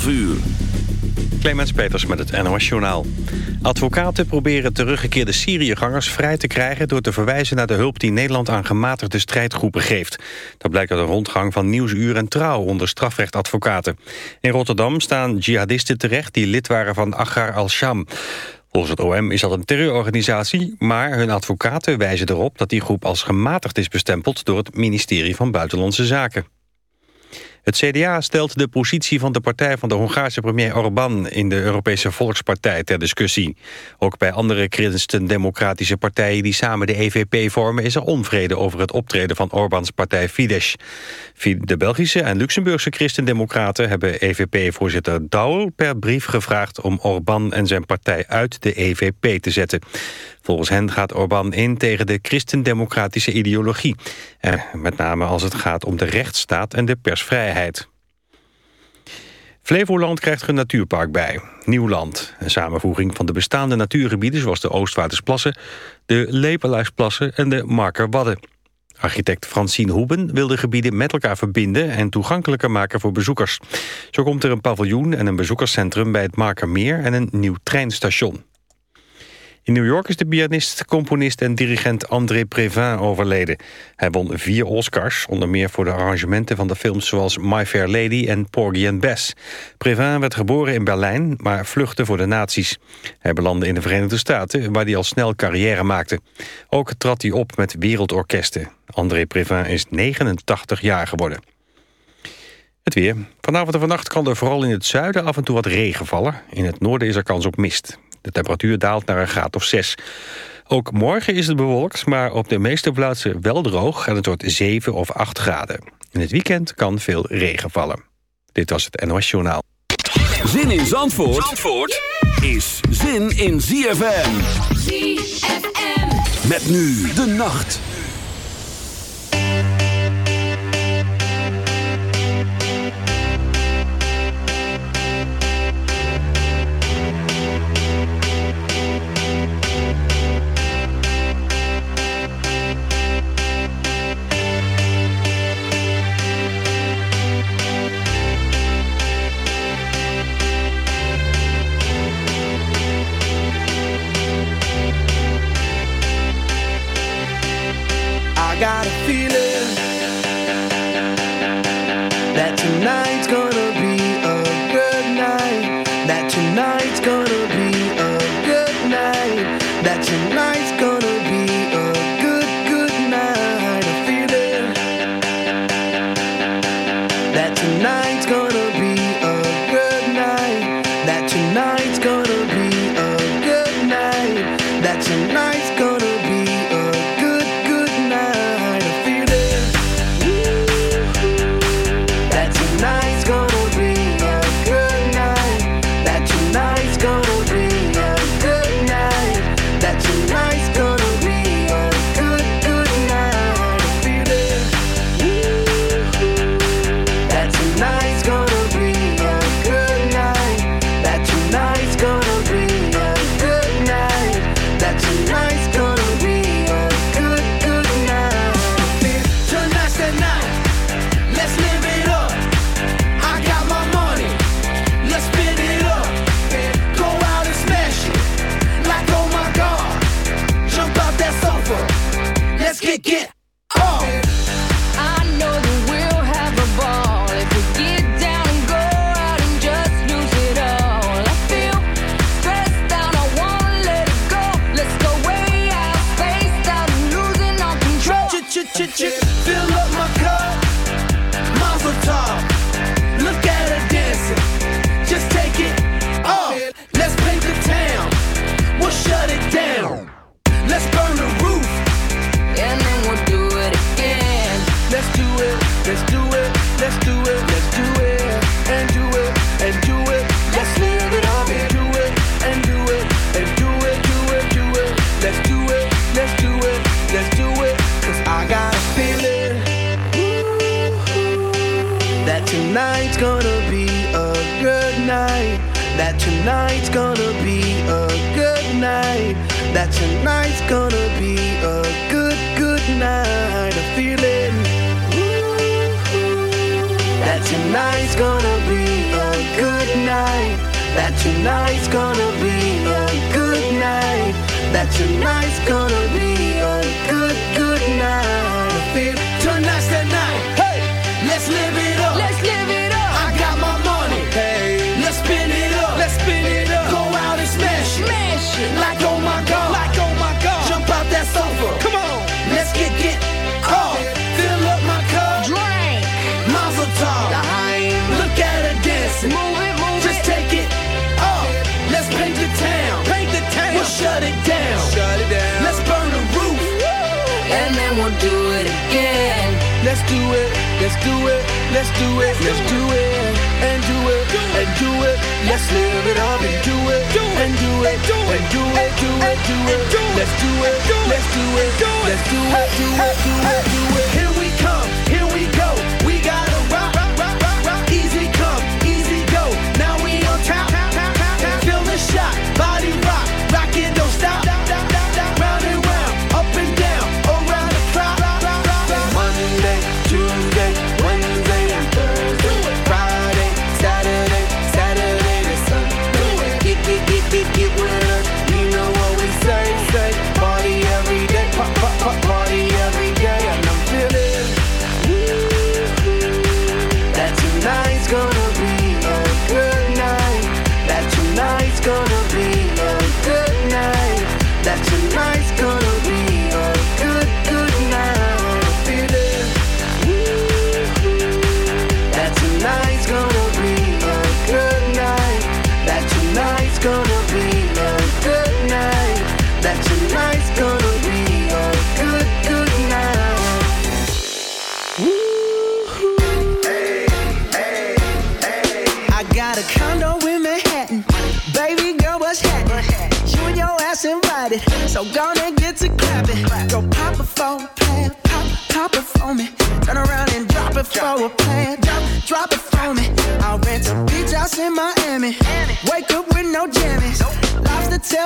12 uur. Clemens Peters met het NOS-journaal. Advocaten proberen teruggekeerde Syriëgangers vrij te krijgen... door te verwijzen naar de hulp die Nederland aan gematigde strijdgroepen geeft. Dat blijkt uit een rondgang van Nieuwsuur en Trouw onder strafrechtadvocaten. In Rotterdam staan jihadisten terecht die lid waren van Agar al-Sham. Volgens het OM is dat een terreurorganisatie... maar hun advocaten wijzen erop dat die groep als gematigd is bestempeld... door het ministerie van Buitenlandse Zaken. Het CDA stelt de positie van de partij van de Hongaarse premier Orbán in de Europese Volkspartij ter discussie. Ook bij andere christen-democratische partijen die samen de EVP vormen is er onvrede over het optreden van Orbáns partij Fidesz. De Belgische en Luxemburgse christendemocraten hebben EVP-voorzitter Douw per brief gevraagd om Orbán en zijn partij uit de EVP te zetten. Volgens hen gaat Orbán in tegen de christendemocratische ideologie. En met name als het gaat om de rechtsstaat en de persvrijheid. Flevoland krijgt een natuurpark bij. Nieuwland, een samenvoeging van de bestaande natuurgebieden... zoals de Oostwaardersplassen, de Lepelaarsplassen en de Markerwadden. Architect Francine Hoeben wil de gebieden met elkaar verbinden... en toegankelijker maken voor bezoekers. Zo komt er een paviljoen en een bezoekerscentrum bij het Markermeer... en een nieuw treinstation. In New York is de pianist, componist en dirigent André Previn overleden. Hij won vier Oscars, onder meer voor de arrangementen van de films zoals My Fair Lady en Porgy and Bess. Previn werd geboren in Berlijn, maar vluchtte voor de nazi's. Hij belandde in de Verenigde Staten, waar hij al snel carrière maakte. Ook trad hij op met wereldorkesten. André Previn is 89 jaar geworden. Het weer. Vanavond en vannacht kan er vooral in het zuiden af en toe wat regen vallen. In het noorden is er kans op mist. De temperatuur daalt naar een graad of 6. Ook morgen is het bewolkt, maar op de meeste plaatsen wel droog... en het wordt 7 of 8 graden. In het weekend kan veel regen vallen. Dit was het NOS Journaal. Zin in Zandvoort, Zandvoort is zin in ZFM. ZFM. Met nu de nacht. and we'll do it again. Let's do it, let's do it, let's do it, let's do it, and do it, and do it. Let's live it up and do it, and do it, and do it, and do it, and do it. Let's do it, let's do it, let's do it. do it, do it, do it, do it.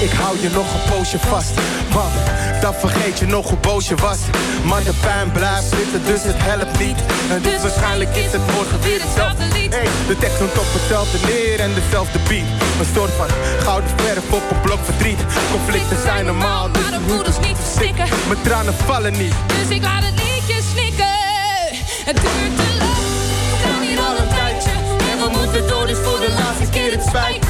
ik hou je nog een poosje vast. Want dan vergeet je nog hoe boos je was. Maar de pijn blijft zitten, dus het helpt niet. En dus waarschijnlijk is het morgen weer hetzelfde lied. Hey, de tekst komt op hetzelfde neer en dezelfde beat. Een soort van gouden verf op een blok verdriet. Conflicten zijn normaal, dus maar de voeders niet verstikken. Mijn tranen vallen niet. Dus ik laat het liedje snikken. Het duurt te lang, we gaan hier al een tijdje. En we moeten door, dus voor de laatste keer het spijt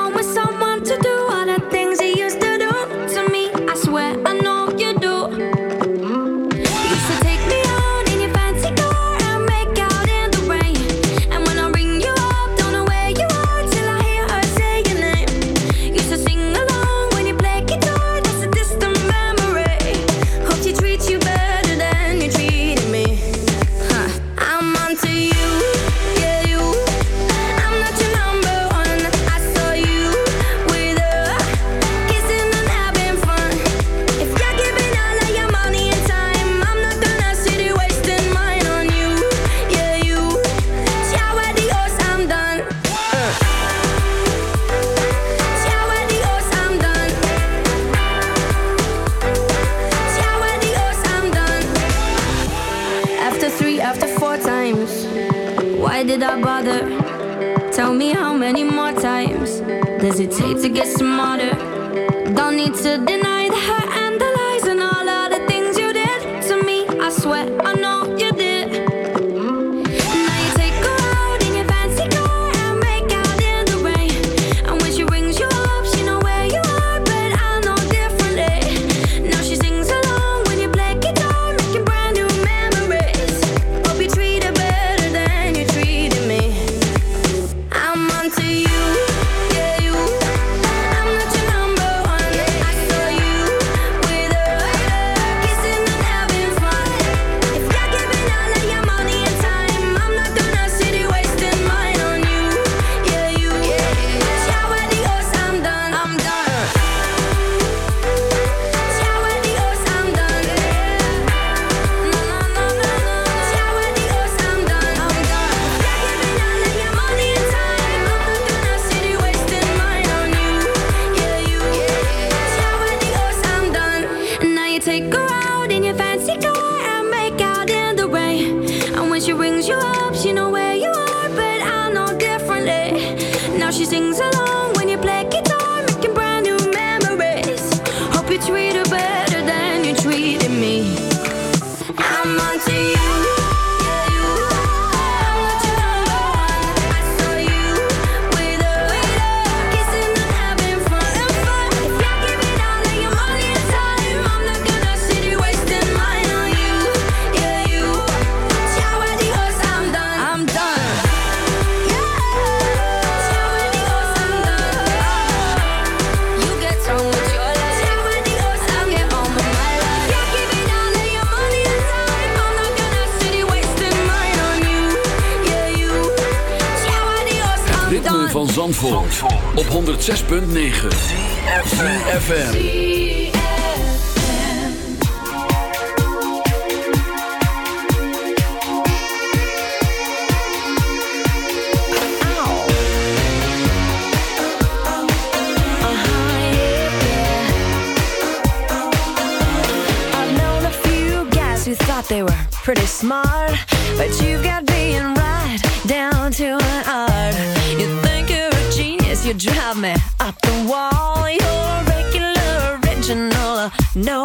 smarter. 106.9 FM.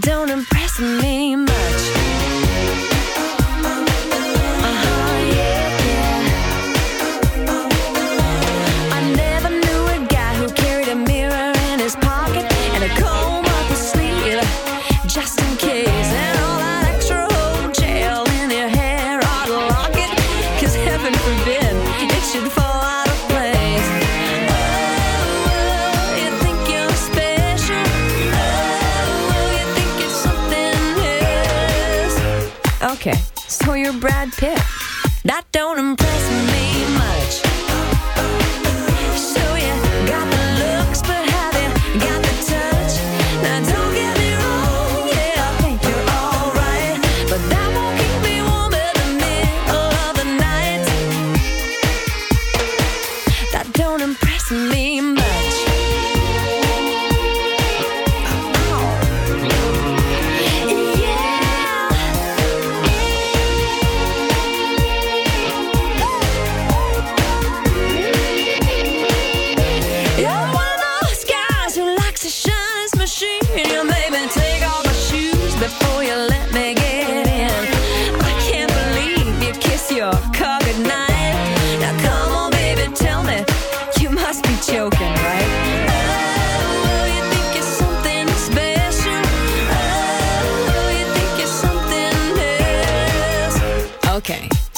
don't impress me.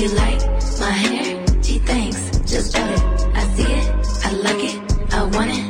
You like my hair? She thinks, just got it. I see it, I like it, I want it.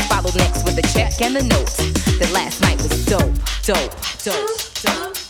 With the check and the note. That last night was dope, dope, dope, dope.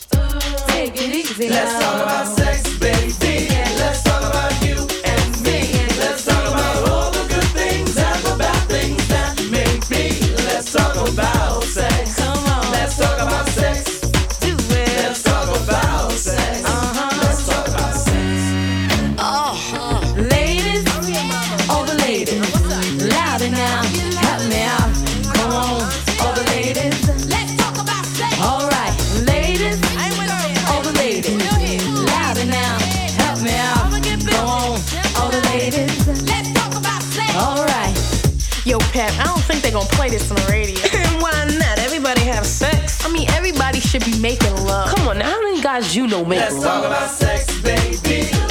You know make Let's love? talk about sex, baby.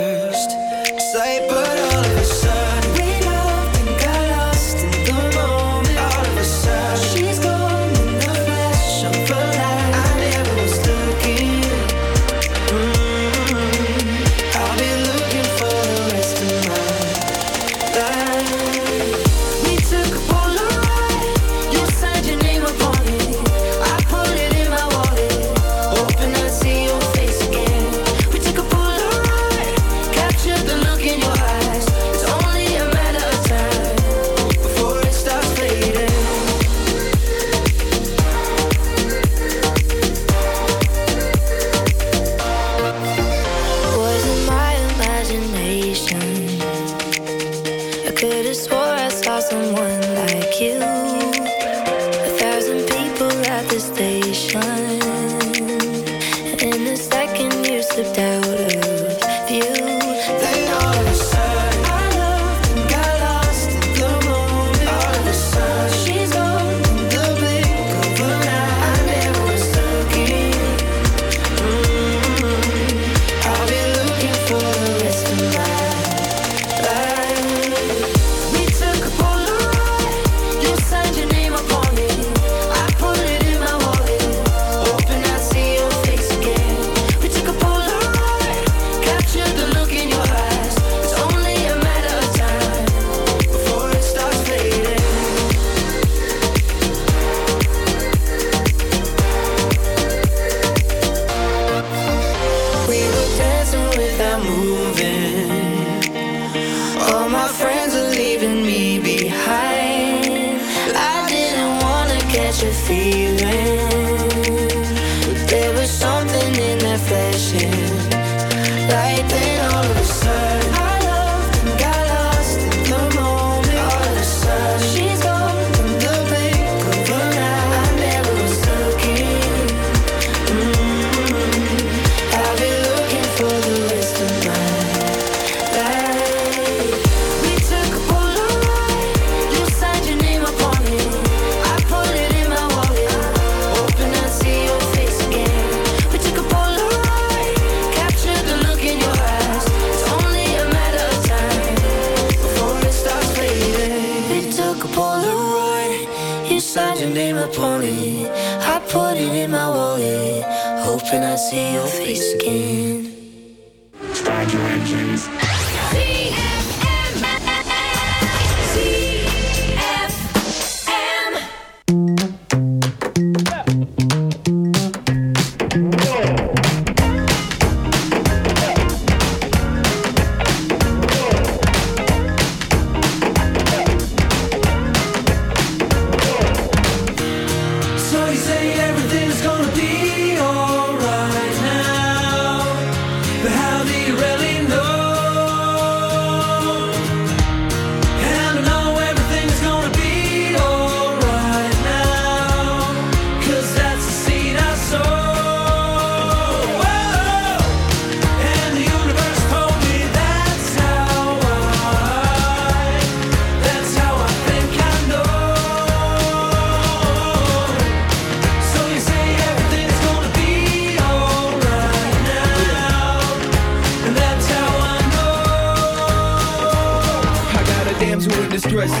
feeling.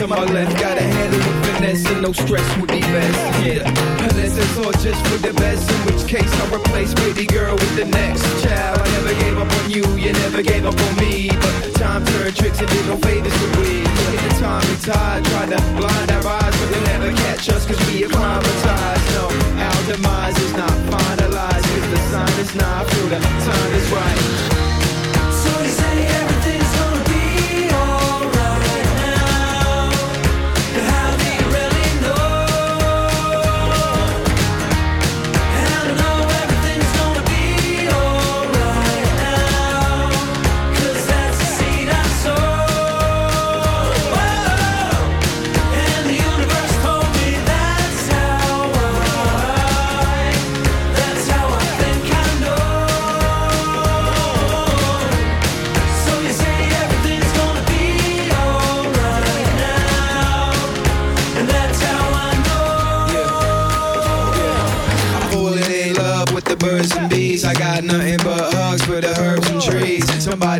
to my left. Gotta handle with finesse and no stress would be best. Yeah, unless it's all just for the best. In which case, I'll replace pretty girl with the next child. I never gave up on you, you never gave up on me. But time turned tricks and did no favors to we. At the time we tied, tried to blind our eyes, but they'll never catch us 'cause we are privatized. No, our demise is not finalized 'cause the sign is not through, the time is right.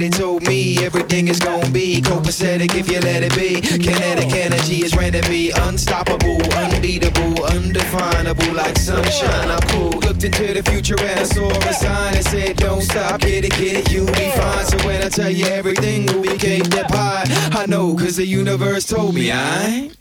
somebody told me everything is gonna be copacetic if you let it be. Kinetic energy is ready to be unstoppable, unbeatable, undefinable, like sunshine. I. Looked into the future and I saw a sign that said, Don't stop, get it, get it, you'll be fine. So when I tell you everything, we can't get pie. I know, cause the universe told me, I. ain't.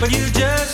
but you just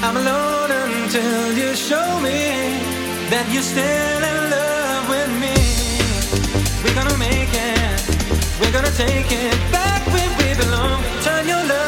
I'm alone until you show me that you're still in love with me. We're gonna make it, we're gonna take it back where we belong. Turn your love.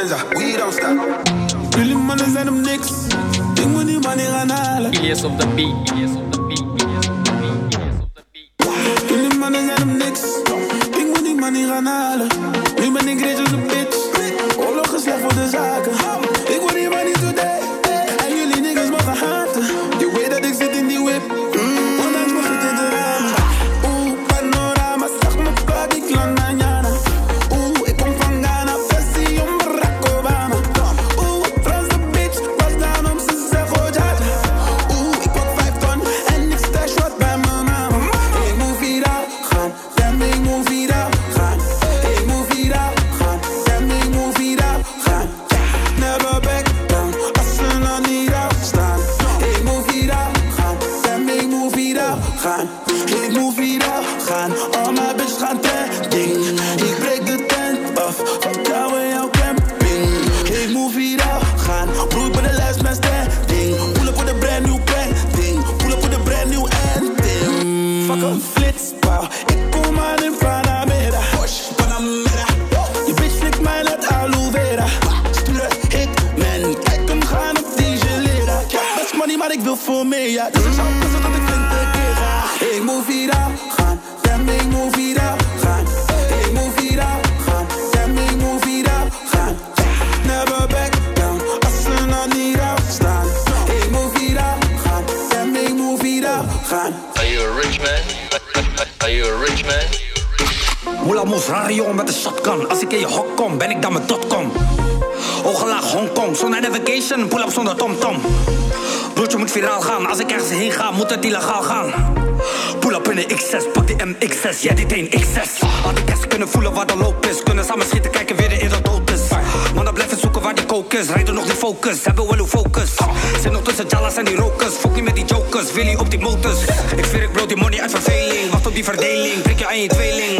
We don't stop. Really money and them nicks. Big money, money and all. Yes of the beat. Yes of the beat. Yes of the beat. Yes of the beat. Really money and them nicks. Big money, money and all. We in great. Al Had ik kunnen voelen waar de loop is. Kunnen samen schieten, kijken weer in dat dood is. Mannen blijven zoeken waar die kokers Rijden nog die focus, hebben wel uw focus. Zijn nog tussen Jalas en die rokers. Fok niet met die jokers, Willy op die motors. Ik zweer ik bro die money uit verveling. Wacht op die verdeling, prik je aan je tweeling.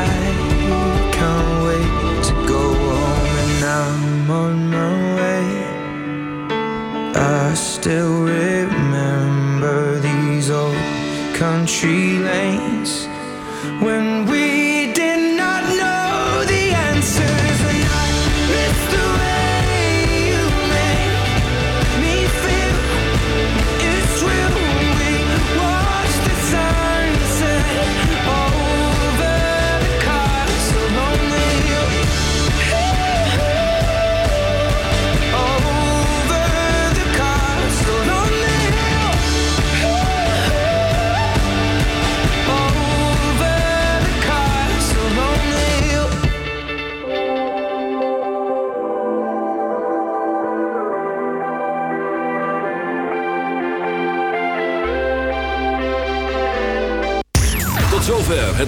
still remember